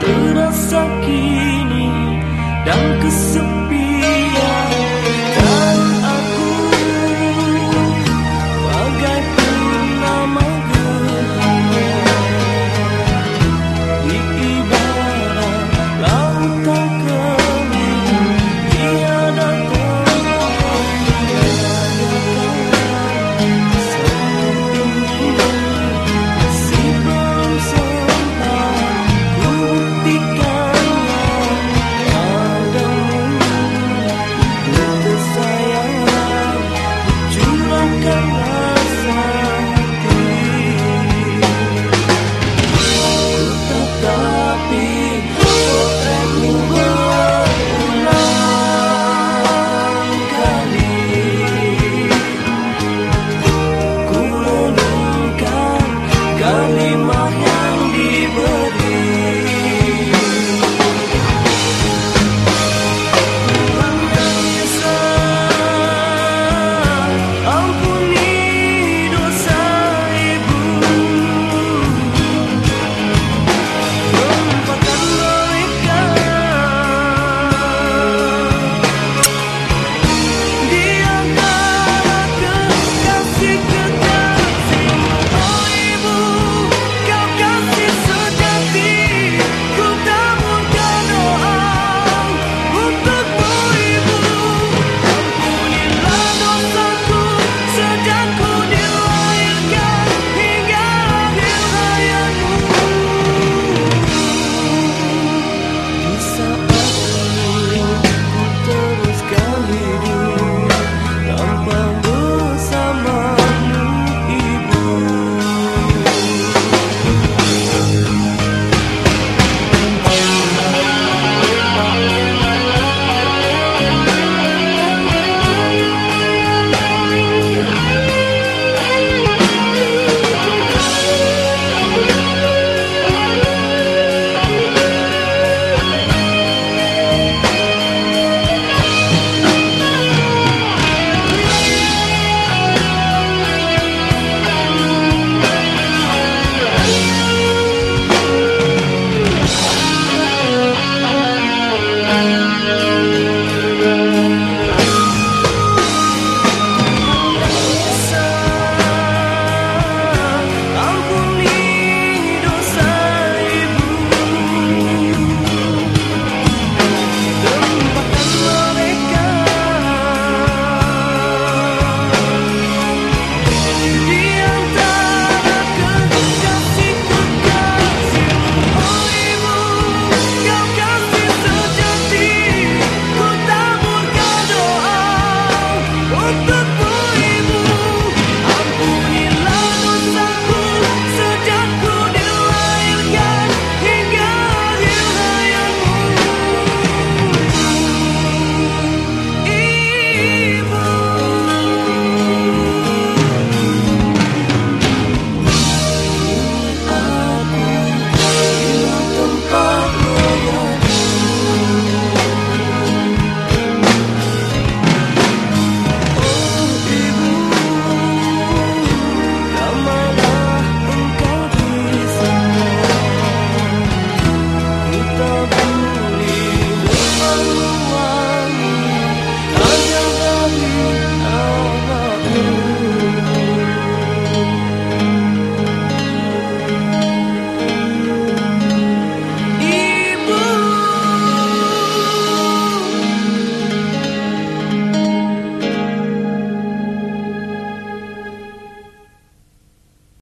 terasa kini dan kesepian